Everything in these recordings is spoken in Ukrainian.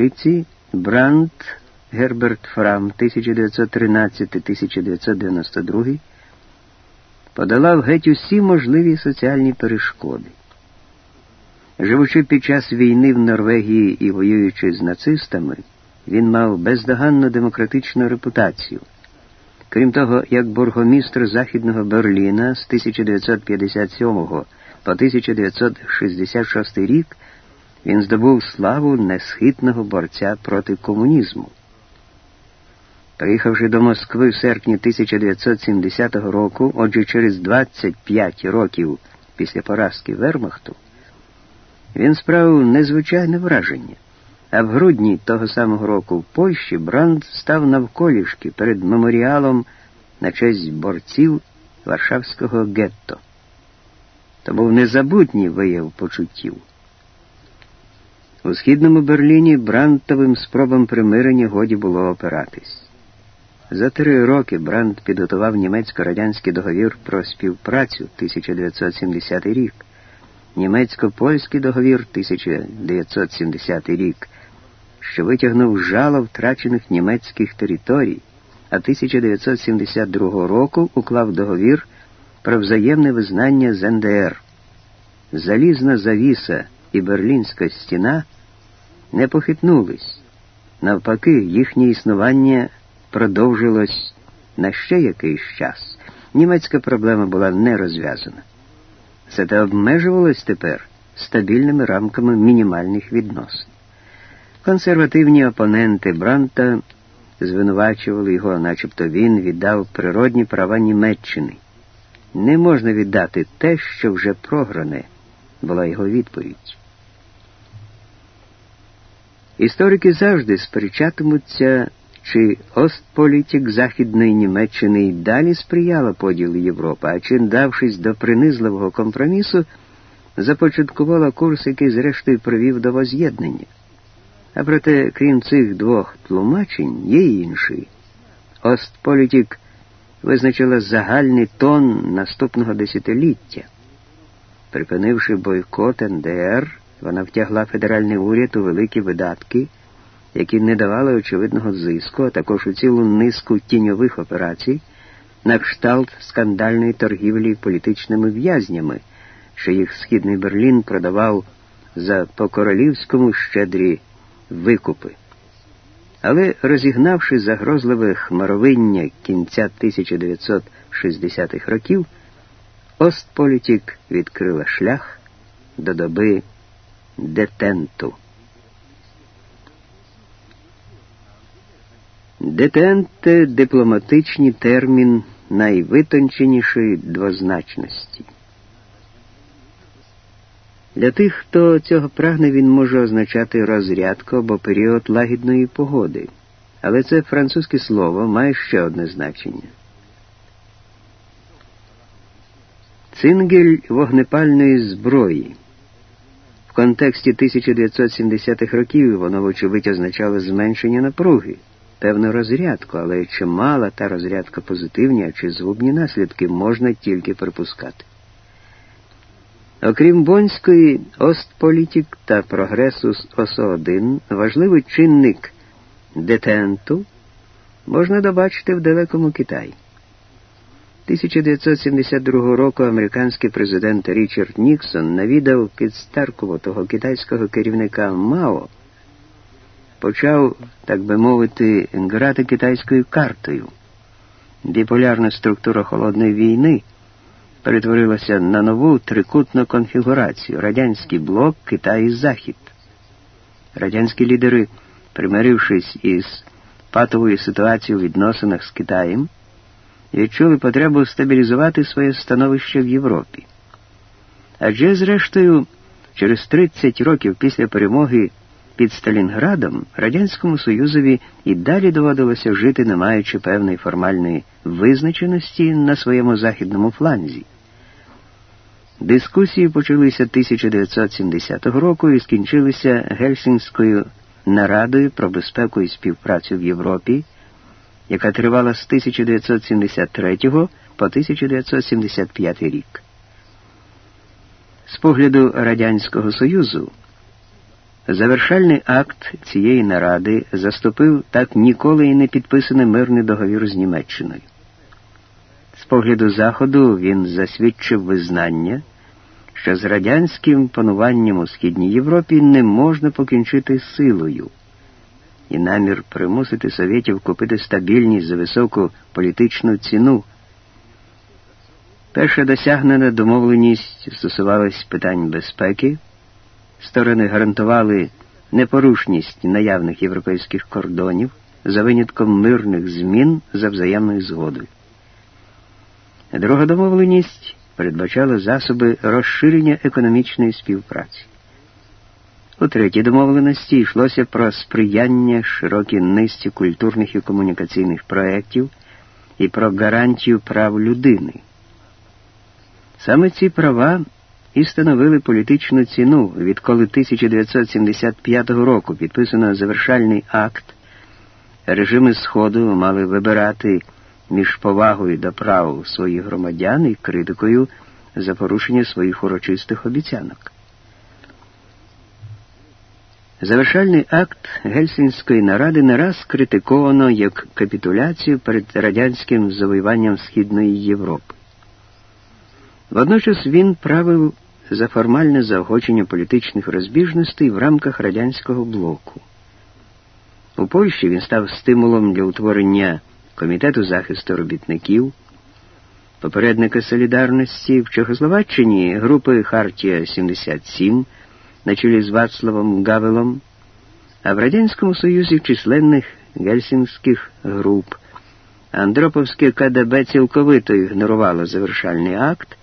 небіжчиці Брандт Герберт Фрам 1913-1992 подолав геть усі можливі соціальні перешкоди. Живучи під час війни в Норвегії і воюючи з нацистами, він мав бездоганну демократичну репутацію. Крім того, як бургомістр Західного Берліна з 1957 по 1966 рік він здобув славу несхитного борця проти комунізму. Приїхавши до Москви в серпні 1970 року, отже через 25 років після поразки Вермахту, він справив незвичайне враження. А в грудні того самого року в Польщі Бранд став навколішки перед меморіалом на честь борців Варшавського гетто. То був незабутній вияв почуттів. У східному Берліні Брандтовим спробам примирення годі було опиратись. За три роки Бранд підготував німецько-радянський договір про співпрацю 1970 рік, німецько-польський договір 1970 рік, що витягнув жало втрачених німецьких територій, а 1972 року уклав договір про взаємне визнання з НДР. Залізна завіса і Берлінська стіна не похитнулись. Навпаки, їхнє існування продовжилось на ще якийсь час. Німецька проблема була не розв'язана. Зате обмежувалось тепер стабільними рамками мінімальних відносин. Консервативні опоненти Бранта звинувачували його, начебто він віддав природні права Німеччини. Не можна віддати те, що вже програне, була його відповідь. Історики завжди сперечатимуться, чи Остполітік Західної Німеччини й далі сприяла поділу Європи, а чи, давшись до принизливого компромісу, започаткувала курс, який зрештою привів до воз'єднання. А проте, крім цих двох тлумачень, є й інший. Остполітік визначила загальний тон наступного десятиліття. Припинивши бойкот НДР, вона втягла федеральний уряд у великі видатки, які не давали очевидного зиску, а також у цілу низку тіньових операцій на кшталт скандальної торгівлі політичними в'язнями, що їх східний Берлін продавав за по королівському щедрі викупи. Але розігнавши загрозливе хмаровиння кінця 1960-х років, Остполітік відкрила шлях до доби детенту. Детент дипломатичний термін найвитонченішої двозначності. Для тих, хто цього прагне, він може означати розрядку або період лагідної погоди, але це французьке слово має ще одне значення. Цингель вогнепальної зброї. В контексті 1970-х років воно, вочевидь, означало зменшення напруги, певну розрядку, але чи мала та розрядка позитивні, а чи згубні наслідки можна тільки припускати. Окрім Боннської Остполітік та прогресу ОСО-1, важливий чинник детенту можна добачити в далекому Китаї. 1972 року американський президент Річард Ніксон навідав підстаркуватого китайського керівника Мао, почав, так би мовити, грати китайською картою. Біполярна структура холодної війни перетворилася на нову трикутну конфігурацію Радянський блок, Китай і Захід. Радянські лідери, примирившись із патовою ситуацією у відносинах з Китаєм, відчули потребу стабілізувати своє становище в Європі. Адже, зрештою, через 30 років після перемоги під Сталінградом Радянському Союзові і далі доводилося жити, не маючи певної формальної визначеності на своєму західному фланзі. Дискусії почалися 1970 року і скінчилися Гельсінською нарадою про безпеку і співпрацю в Європі, яка тривала з 1973 по 1975 рік. З погляду Радянського Союзу Завершальний акт цієї наради заступив так ніколи і не підписаний мирний договір з Німеччиною. З погляду Заходу він засвідчив визнання, що з радянським пануванням у Східній Європі не можна покінчити силою, і намір примусити совєтів купити стабільність за високу політичну ціну. Перша досягнена домовленість стосувалась питань безпеки. Сторони гарантували непорушність наявних європейських кордонів за винятком мирних змін за взаємною згодою. Друга домовленість передбачала засоби розширення економічної співпраці. У третій домовленості йшлося про сприяння широкій низці культурних і комунікаційних проєктів і про гарантію прав людини. Саме ці права і становили політичну ціну, відколи 1975 року підписано завершальний акт, режими Сходу мали вибирати між повагою до прав своїх громадян і критикою за порушення своїх урочистих обіцянок. Завершальний акт Гельсінської наради не раз критиковано як капітуляцію перед радянським завоюванням Східної Європи. Водночас він правив за формальне заохочення політичних розбіжностей в рамках радянського блоку. У Польщі він став стимулом для утворення Комітету захисту робітників, попередника солідарності в Чехословаччині групи Хартія 77 на чолі з Вацлавом Гавелом, а в Радянському Союзі численних гельсінських груп. Андроповське КДБ цілковито ігнорувало завершальний акт,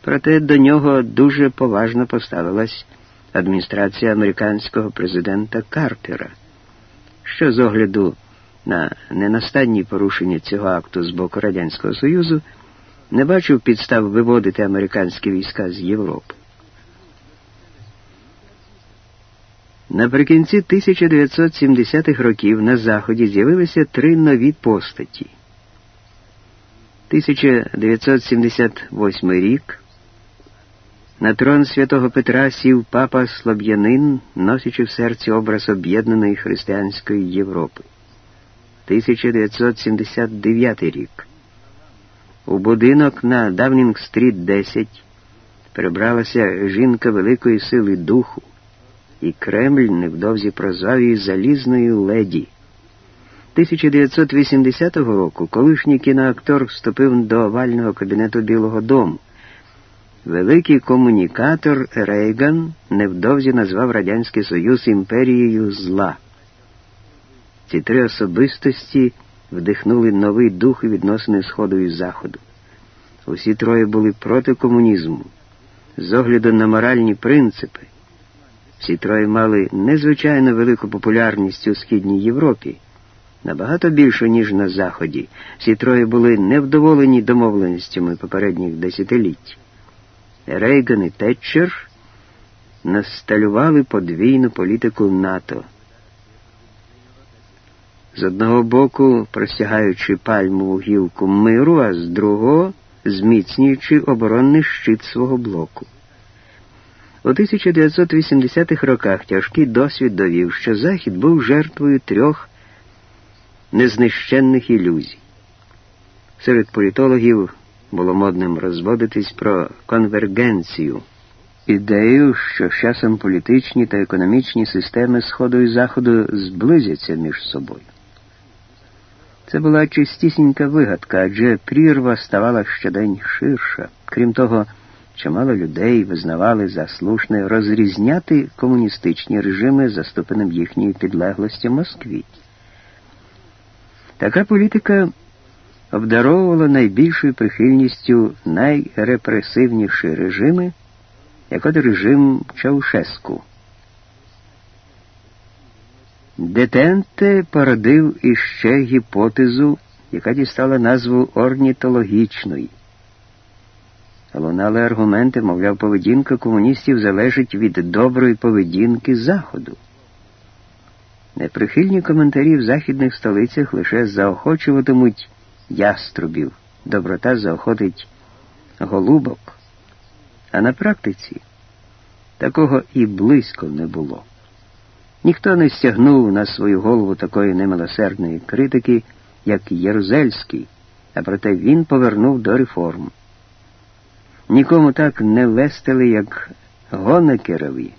проте до нього дуже поважно поставилась адміністрація американського президента Картера, що з огляду на ненастанні порушення цього акту з боку Радянського Союзу не бачив підстав виводити американські війська з Європи. Наприкінці 1970-х років на Заході з'явилися три нові постаті. 1978 рік на трон святого Петра сів папа Слоб'янин, носячи в серці образ об'єднаної християнської Європи. 1979 рік. У будинок на Давнінг-стріт 10 прибралася жінка великої сили духу, і Кремль невдовзі прозвав її залізною леді. 1980 року колишній кіноактор вступив до овального кабінету Білого Дому. Великий комунікатор Рейган невдовзі назвав Радянський Союз імперією зла. Ці три особистості вдихнули новий дух відносини Сходу і Заходу. Усі троє були проти комунізму, з огляду на моральні принципи. Всі троє мали незвичайно велику популярність у Східній Європі, набагато більшу, ніж на Заході. Всі троє були невдоволені домовленостями попередніх десятиліть. Рейган і Тетчер насталювали подвійну політику НАТО. З одного боку простягаючи пальмову гілку миру, а з другого зміцнюючи оборонний щит свого блоку. У 1980-х роках тяжкий досвід довів, що Захід був жертвою трьох незнищенних ілюзій. Серед політологів було модним розводитись про конвергенцію, ідею, що з часом політичні та економічні системи Сходу і Заходу зблизяться між собою. Це була чистісінька вигадка, адже прірва ставала щодень ширша. Крім того, чимало людей визнавали за слушне розрізняти комуністичні режими за ступенем їхньої підлеглості Москві. Така політика обдаровувала найбільшою прихильністю найрепресивніші режими, як от режим Чаушеску. Детенте породив іще гіпотезу, яка дістала назву орнітологічної. Лунали аргументи, мовляв, поведінка комуністів залежить від доброї поведінки Заходу. Неприхильні коментарі в західних столицях лише заохочуватимуть яструбів, доброта заохотить голубок, а на практиці такого і близько не було. Ніхто не стягнув на свою голову такої немилосердної критики, як Єрузельський, а проте він повернув до реформ. Нікому так не лестили, як Гонекерові,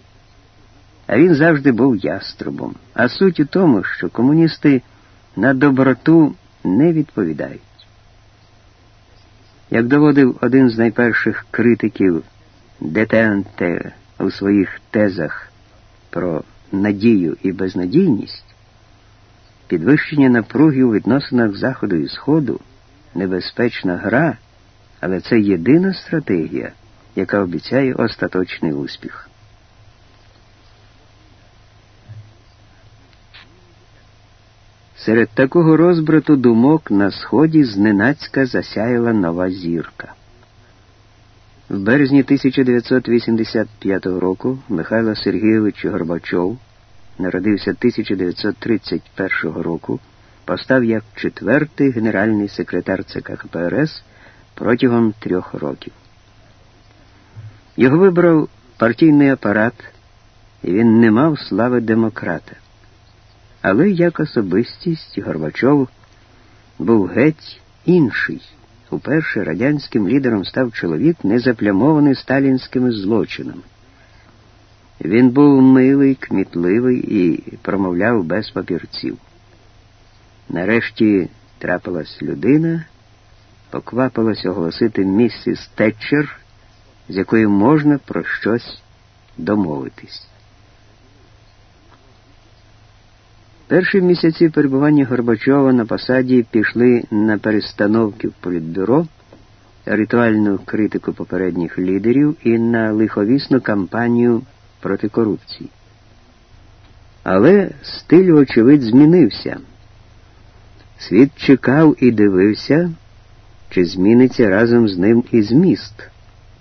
а він завжди був яструбом. А суть у тому, що комуністи на доброту не відповідають. Як доводив один з найперших критиків Детенте у своїх тезах про надію і безнадійність, підвищення напруги у відносинах Заходу і Сходу небезпечна гра, але це єдина стратегія, яка обіцяє остаточний успіх. Серед такого розбрату думок на сході зненацька засяяла нова зірка. В березні 1985 року Михайло Сергійович Горбачов народився 1931 року, постав як четвертий генеральний секретар ЦК КПРС протягом трьох років. Його вибрав партійний апарат, і він не мав слави демократа. Але як особистість Горбачов був геть інший. Уперше радянським лідером став чоловік, не заплямований сталінськими злочинами. Він був милий, кмітливий і промовляв без папірців. Нарешті трапилась людина, поквапилась оголосити місіс Тетчер, з якою можна про щось домовитись. Перші місяці перебування Горбачова на посаді пішли на перестановки в політбюро, ритуальну критику попередніх лідерів і на лиховісну кампанію проти корупції. Але стиль, очевидь, змінився. Світ чекав і дивився, чи зміниться разом з ним і зміст.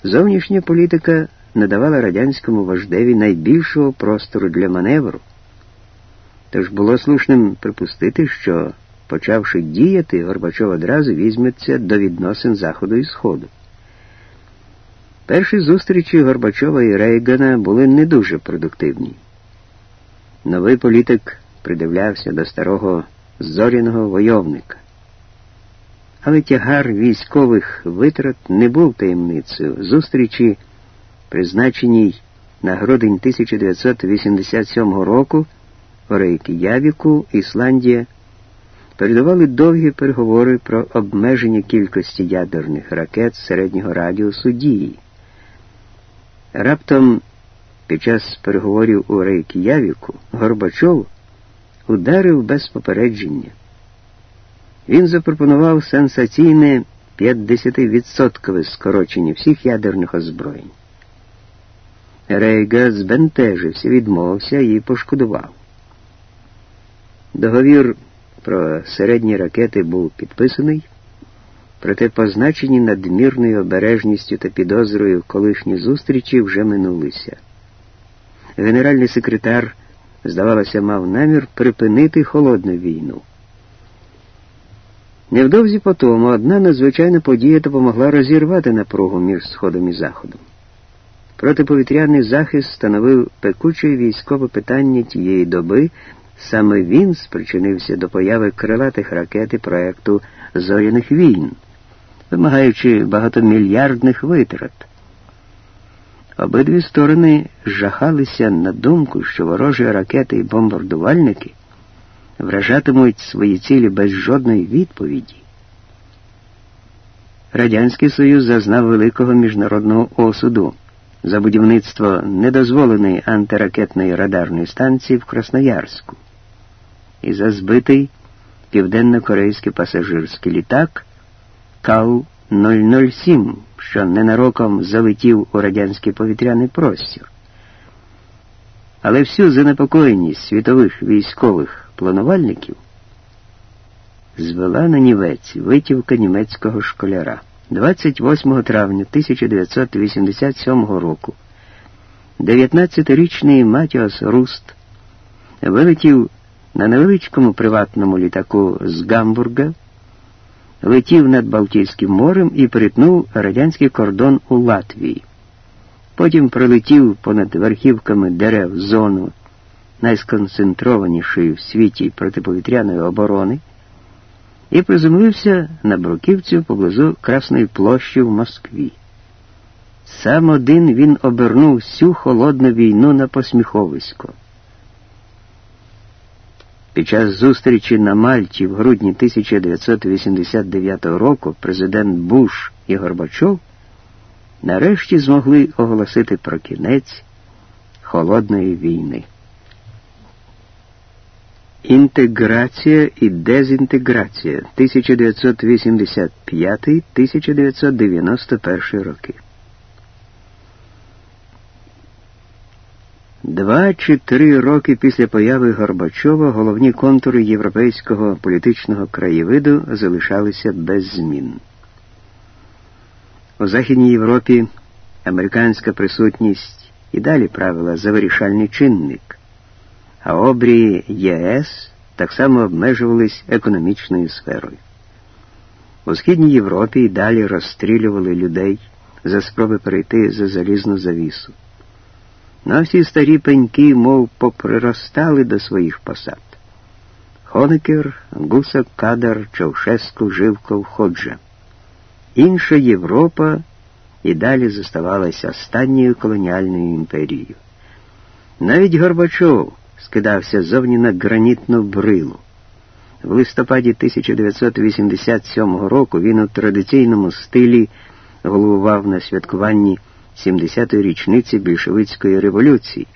Зовнішня політика надавала радянському вождеві найбільшого простору для маневру. Тож було слушним припустити, що, почавши діяти, Горбачов одразу візьметься до відносин Заходу і Сходу. Перші зустрічі Горбачова і Рейгана були не дуже продуктивні. Новий політик придивлявся до старого зоряного войовника. Але тягар військових витрат не був таємницею. Зустрічі, призначеній на грудень 1987 року, у Рейк'явіку, Ісландія, передавали довгі переговори про обмеження кількості ядерних ракет середнього радіусу дії. Раптом під час переговорів у Рейк'явіку Горбачов ударив без попередження. Він запропонував сенсаційне 50% скорочення всіх ядерних озброєнь. Рейга збентежився, відмовився і пошкодував. Договір про середні ракети був підписаний, проте позначені надмірною обережністю та підозрою колишні зустрічі вже минулися. Генеральний секретар, здавалося, мав намір припинити холодну війну. Невдовзі по тому одна надзвичайна подія допомогла розірвати напругу між Сходом і Заходом. Протиповітряний захист становив пекуче військове питання тієї доби, Саме він спричинився до появи крилатих ракет і проекту зоряних війн, вимагаючи багатомільярдних витрат. Обидві сторони жахалися на думку, що ворожі ракети і бомбардувальники вражатимуть свої цілі без жодної відповіді. Радянський Союз зазнав великого міжнародного осуду за будівництво недозволеної антиракетної радарної станції в Красноярську і за збитий південно-корейський пасажирський літак Кау-007, що ненароком залетів у радянський повітряний простір. Але всю занепокоєність світових військових планувальників звела на нівець витівка німецького школяра. 28 травня 1987 року 19-річний Матіос Руст вилетів на невеличкому приватному літаку з Гамбурга, летів над Балтійським морем і перетнув радянський кордон у Латвії. Потім пролетів понад верхівками дерев зону найсконцентрованішої в світі протиповітряної оборони, і приземлився на Бруківцю поблизу Красної площі в Москві. Сам один він обернув всю холодну війну на посміховисько. Під час зустрічі на Мальті в грудні 1989 року президент Буш і Горбачов нарешті змогли оголосити про кінець холодної війни. Інтеграція і дезінтеграція 1985-1991 роки. Два чи три роки після появи Горбачова головні контури європейського політичного краєвиду залишалися без змін. У Західній Європі американська присутність і далі правила за вирішальний чинник, а обрії ЄС так само обмежувались економічною сферою. У Східній Європі й далі розстрілювали людей за спроби перейти за залізну завісу. На всі старі пеньки, мов поприростали до своїх посад. Хонекер, Гусак, Кадар, Чаушеску, Живков, Ходжа. Інша Європа і далі зоставалася останньою колоніальною імперією. Навіть Горбачов скидався зовні на гранітну брилу. В листопаді 1987 року він у традиційному стилі головував на святкуванні 70-ї річниці більшовицької революції.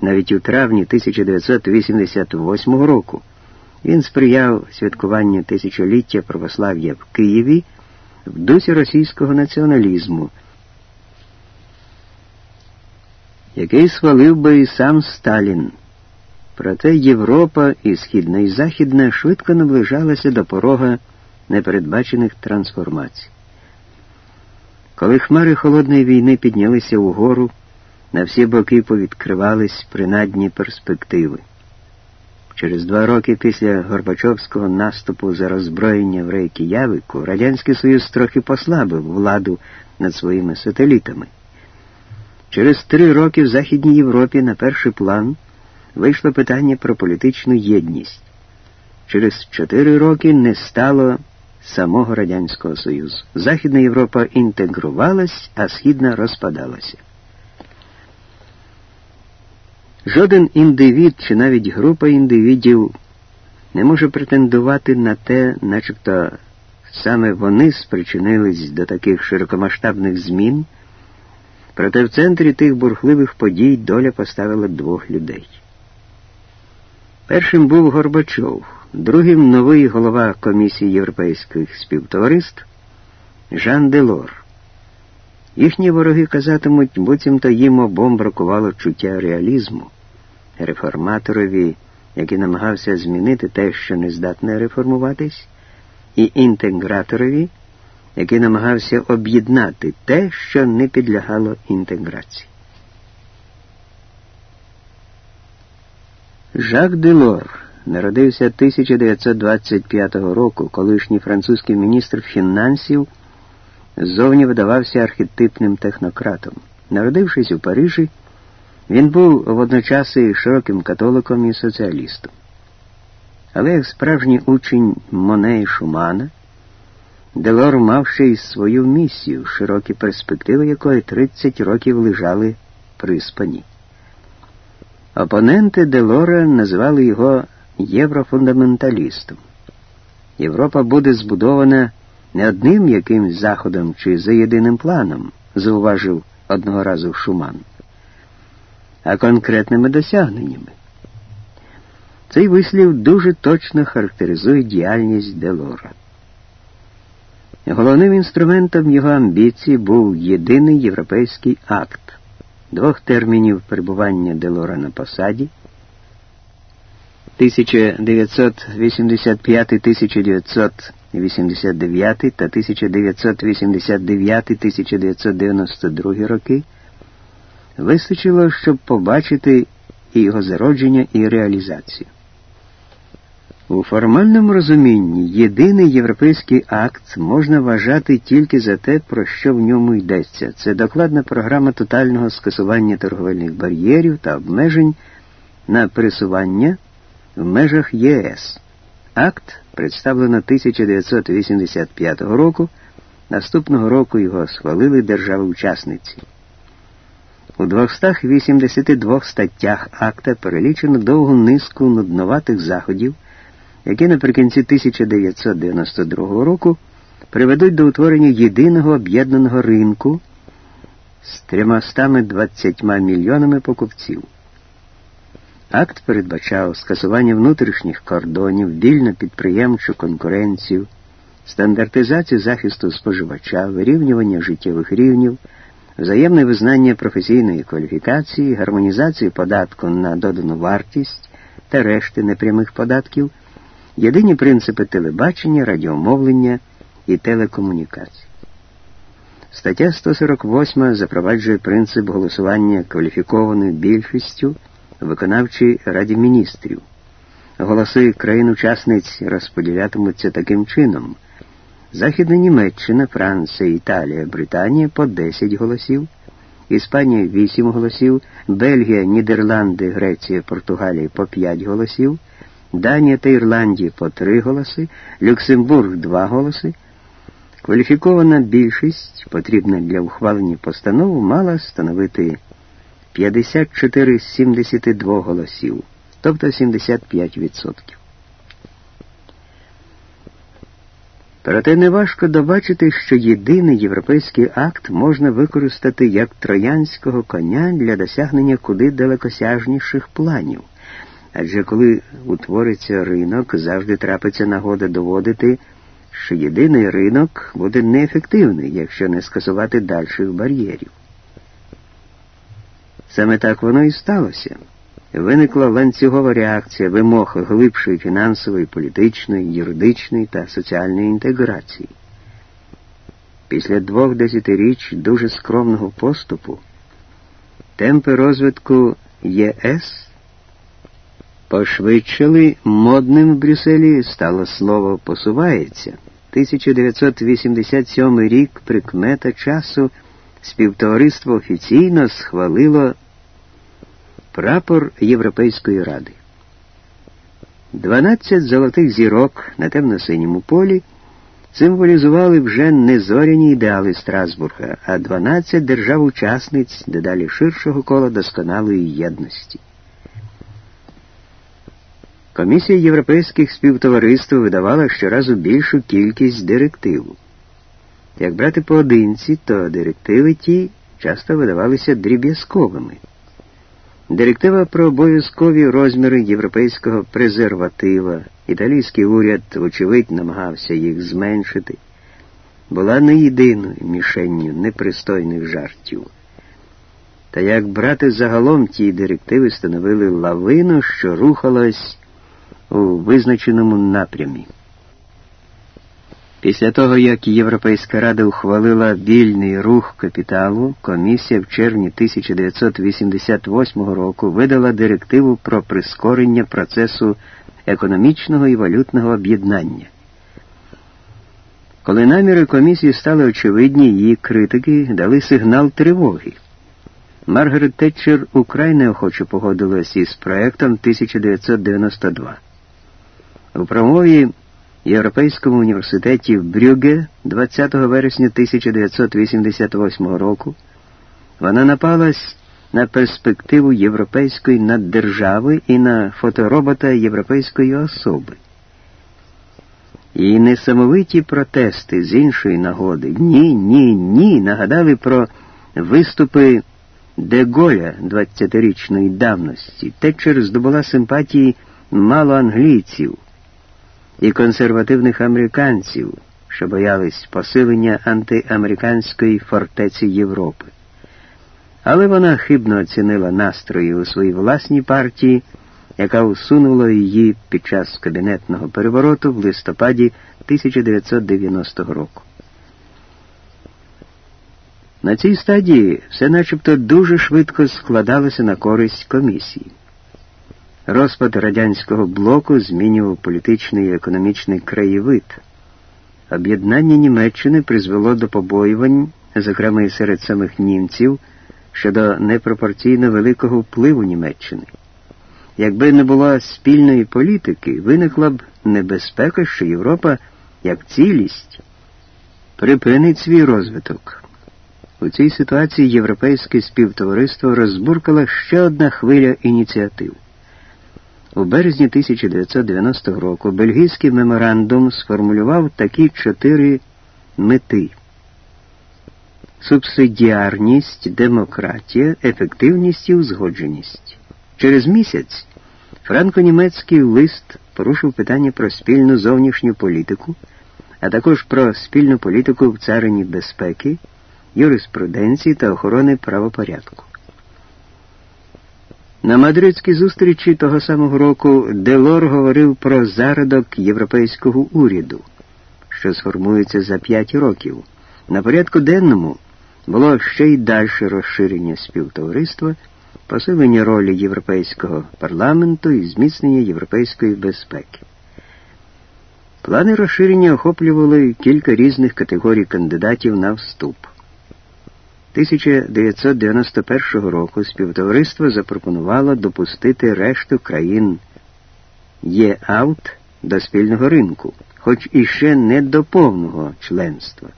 Навіть у травні 1988 року він сприяв святкуванню тисячоліття православ'я в Києві в дусі російського націоналізму, який свалив би і сам Сталін. Проте Європа і Східна і Західна швидко наближалася до порога непередбачених трансформацій. Коли хмари холодної війни піднялися угору, на всі боки повідкривались принадні перспективи. Через два роки після Горбачовського наступу за роззброєння в Рейкіявику Радянський Союз трохи послабив владу над своїми сателітами. Через три роки в Західній Європі на перший план вийшло питання про політичну єдність. Через чотири роки не стало самого Радянського Союзу. Західна Європа інтегрувалась, а Східна розпадалася. Жоден індивід чи навіть група індивідів не може претендувати на те, начебто саме вони спричинились до таких широкомасштабних змін, проте в центрі тих бурхливих подій доля поставила двох людей. Першим був Горбачов, другим новий голова Комісії європейських співтовариств Жан Делор. Їхні вороги казатимуть, буцімто їм обом бракувало чуття реалізму реформаторові, який намагався змінити те, що не здатне реформуватись, і інтеграторові, який намагався об'єднати те, що не підлягало інтеграції. Жак Делор народився 1925 року, колишній французький міністр фінансів зовні видавався архетипним технократом. Народившись у Парижі, він був водночас і широким католиком і соціалістом. Але як справжній учень Моне і Шумана, Делор мав ще й свою місію, широкі перспективи якої 30 років лежали при спані. Опоненти Делора називали його єврофундаменталістом. Європа буде збудована не одним якимсь заходом чи за єдиним планом, зауважив одного разу Шуман а конкретними досягненнями. Цей вислів дуже точно характеризує діяльність Делора. Головним інструментом його амбіції був єдиний європейський акт двох термінів перебування Делора на посаді 1985-1989 та 1989-1992 роки вистачило, щоб побачити і його зародження і реалізацію. У формальному розумінні єдиний європейський акт можна вважати тільки за те, про що в ньому йдеться. Це докладна програма тотального скасування торговельних бар'єрів та обмежень на пересування в межах ЄС. Акт представлено 1985 року. Наступного року його схвалили держави-учасниці. У 282 статтях акта перелічено довгу низку нудноватих заходів, які наприкінці 1992 року приведуть до утворення єдиного об'єднаного ринку з 320 мільйонами покупців. Акт передбачав скасування внутрішніх кордонів, вільну підприємчу конкуренцію, стандартизацію захисту споживача, вирівнювання життєвих рівнів, взаємне визнання професійної кваліфікації, гармонізацію податку на додану вартість та решти непрямих податків, єдині принципи телебачення, радіомовлення і телекомунікацій. Стаття 148 запроваджує принцип голосування кваліфікованою більшістю виконавчій раді міністрів. Голоси країн-учасниць розподілятимуться таким чином. Західна Німеччина, Франція, Італія, Британія по 10 голосів, Іспанія 8 голосів, Бельгія, Нідерланди, Греція, Португалія по 5 голосів, Данія та Ірландія по 3 голоси, Люксембург 2 голоси. Кваліфікована більшість, потрібна для ухвалення постанови, мала становити 54 з 72 голосів, тобто 75%. Проте неважко добачити, що єдиний європейський акт можна використати як троянського коня для досягнення куди далекосяжніших планів. Адже коли утвориться ринок, завжди трапиться нагода доводити, що єдиний ринок буде неефективний, якщо не скасувати дальших бар'єрів. Саме так воно і сталося. Виникла ланцюгова реакція вимог глибшої фінансової, політичної, юридичної та соціальної інтеграції. Після двох десятиріч дуже скромного поступу темпи розвитку ЄС пошвидшили модним в Брюсселі стало слово посувається. 1987 рік прикмета часу співтовариство офіційно схвалило прапор Європейської ради. 12 золотих зірок на темно-синьому полі символізували вже не зоряні ідеали Страсбурга, а 12 держав-учасниць дедалі ширшого кола досконалої єдності. Комісія європейських співтовариств видавала щоразу більшу кількість директив. Як брати поодинці, то директиви ті часто видавалися дріб'язковими. Директива про обов'язкові розміри європейського презерватива, італійський уряд, вочевидь, намагався їх зменшити, була не єдиною мішенню непристойних жартів. Та як брати загалом ті директиви становили лавину, що рухалась у визначеному напрямі. Після того, як Європейська рада ухвалила вільний рух капіталу, комісія в червні 1988 року видала директиву про прискорення процесу економічного і валютного об'єднання. Коли наміри комісії стали очевидні, її критики дали сигнал тривоги. Маргарет Тетчер украй неохоче погодилась із проектом 1992. У промові Європейському університеті в Брюге 20 вересня 1988 року вона напалась на перспективу європейської наддержави і на фоторобота європейської особи. Її несамовиті протести з іншої нагоди ні, ні, ні нагадали про виступи Деголя 20-річної давності. Тетчер здобула симпатії мало англійців і консервативних американців, що боялись посилення антиамериканської фортеці Європи. Але вона хибно оцінила настрої у своїй власній партії, яка усунула її під час кабінетного перевороту в листопаді 1990 року. На цій стадії все начебто дуже швидко складалося на користь комісії. Розпад радянського блоку змінював політичний і економічний краєвид. Об'єднання Німеччини призвело до побоювань, зокрема і серед самих німців, щодо непропорційно великого впливу Німеччини. якби не було спільної політики, виникла б небезпека, що Європа як цілість припинить свій розвиток. У цій ситуації європейське співтовариство розбуркало ще одна хвиля ініціатив. У березні 1990 року бельгійський меморандум сформулював такі чотири мети: субсидіарність, демократія, ефективність і узгодженість. Через місяць франко-німецький лист порушив питання про спільну зовнішню політику, а також про спільну політику в царині безпеки, юриспруденції та охорони правопорядку. На мадридській зустрічі того самого року Делор говорив про зародок європейського уряду, що сформується за п'ять років. На порядку денному було ще й далі розширення співтовариства, посилення ролі Європейського парламенту і зміцнення європейської безпеки. Плани розширення охоплювали кілька різних категорій кандидатів на вступ. 1991 року співтовариство запропонувало допустити решту країн ЄАУТ до спільного ринку, хоч іще не до повного членства.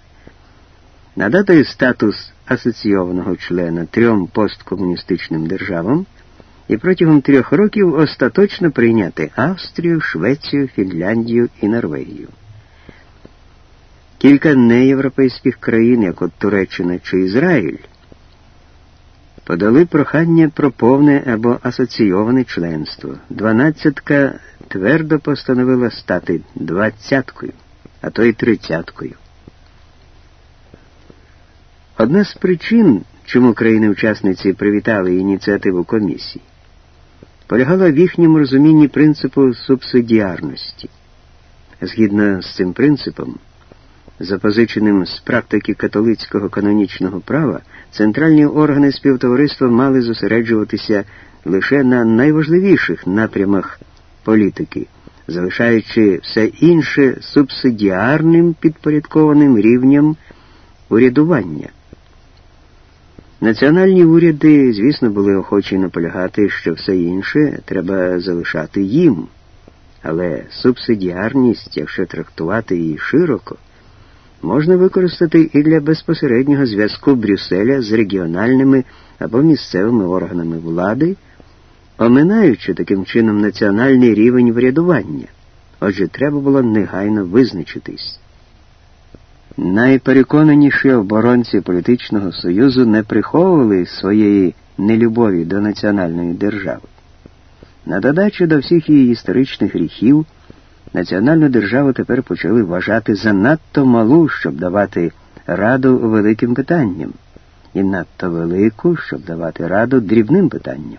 Надати статус асоційованого члена трьом посткомуністичним державам і протягом трьох років остаточно прийняти Австрію, Швецію, Фінляндію і Норвегію. Кілька неєвропейських країн, як от Туреччина чи Ізраїль, подали прохання про повне або асоційоване членство. Дванадцятка твердо постановила стати двадцяткою, а то й тридцяткою. Одна з причин, чому країни-учасниці привітали ініціативу комісії, полягала в їхньому розумінні принципу субсидіарності. Згідно з цим принципом, запозиченим з практики католицького канонічного права, центральні органи співтовариства мали зосереджуватися лише на найважливіших напрямах політики, залишаючи все інше субсидіарним підпорядкованим рівням урядування. Національні уряди, звісно, були охочі наполягати, що все інше треба залишати їм, але субсидіарність, якщо трактувати її широко, можна використати і для безпосереднього зв'язку Брюсселя з регіональними або місцевими органами влади, оминаючи таким чином національний рівень врядування. Отже, треба було негайно визначитись. Найпереконаніші оборонці політичного союзу не приховували своєї нелюбові до національної держави. На додачу до всіх її історичних гріхів, національну державу тепер почали вважати занадто малу, щоб давати раду великим питанням, і надто велику, щоб давати раду дрібним питанням.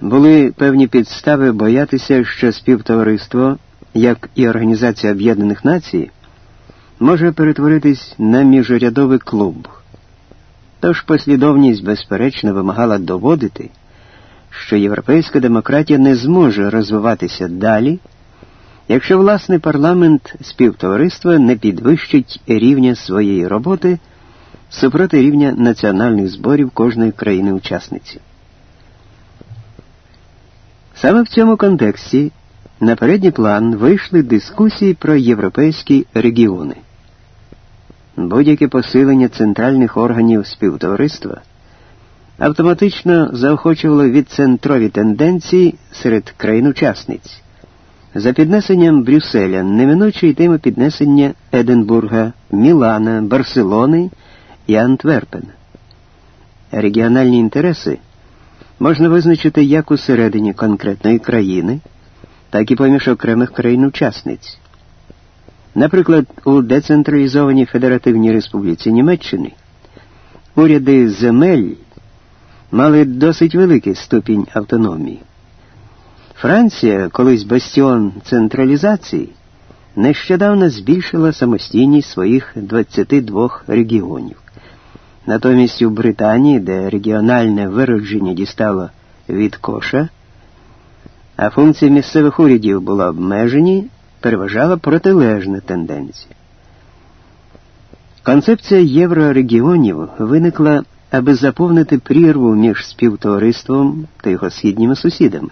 Були певні підстави боятися, що співтовариство як і Організація Об'єднаних Націй, може перетворитись на міжурядовий клуб. Тож послідовність, безперечно, вимагала доводити, що європейська демократія не зможе розвиватися далі, якщо власний парламент співтовариства не підвищить рівня своєї роботи супроти рівня національних зборів кожної країни-учасниці. Саме в цьому контексті на передній план вийшли дискусії про європейські регіони. Будь-яке посилення центральних органів співтовариства автоматично заохочувало відцентрові тенденції серед країн-учасниць. За піднесенням Брюсселя неминуче йтиме піднесення Единбурга, Мілана, Барселони і Антверпена. Регіональні інтереси можна визначити як усередині конкретної країни так і поміж окремих країн-учасниць. Наприклад, у децентралізованій Федеративній Республіці Німеччини уряди земель мали досить великий ступінь автономії. Франція, колись бастіон централізації, нещодавно збільшила самостійність своїх 22 регіонів. Натомість у Британії, де регіональне виродження дістало від коша, а функції місцевих урядів були обмежені, переважала протилежна тенденція. Концепція єврорегіонів виникла аби заповнити прірву між співтовариством та його східніми сусідами.